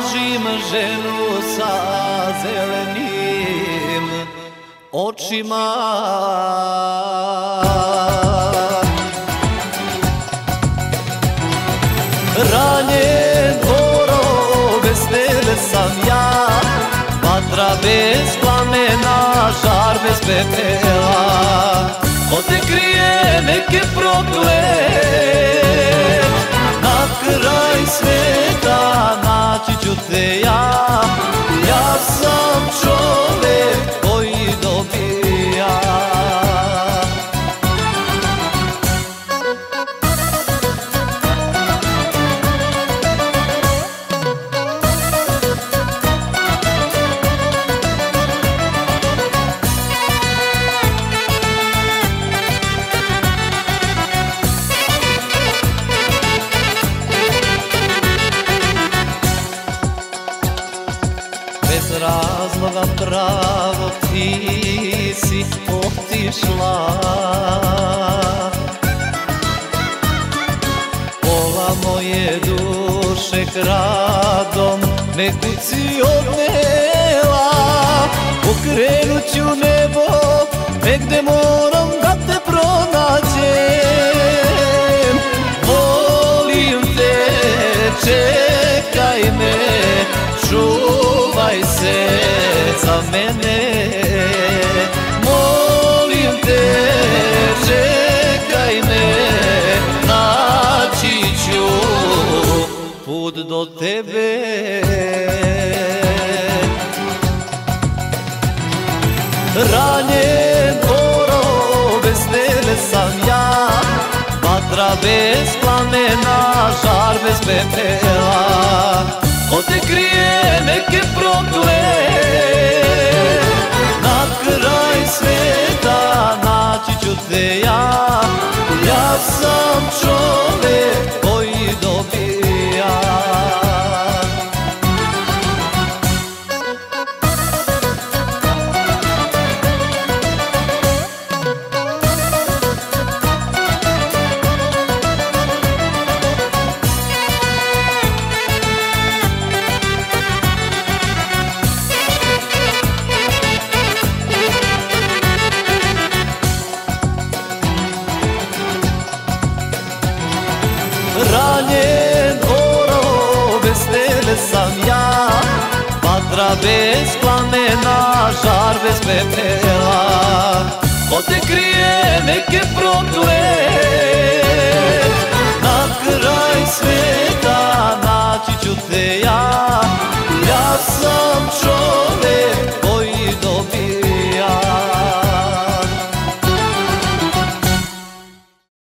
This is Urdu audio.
رو سویا مادرا دیشار θεία راسم را پی سکھا میرے دوم مت سیو میوا اکرے چنے بو مید مورم دے پرچے بولی روس مادرا دیش نا سار بیرا گرین کے پرو Show. گری پرو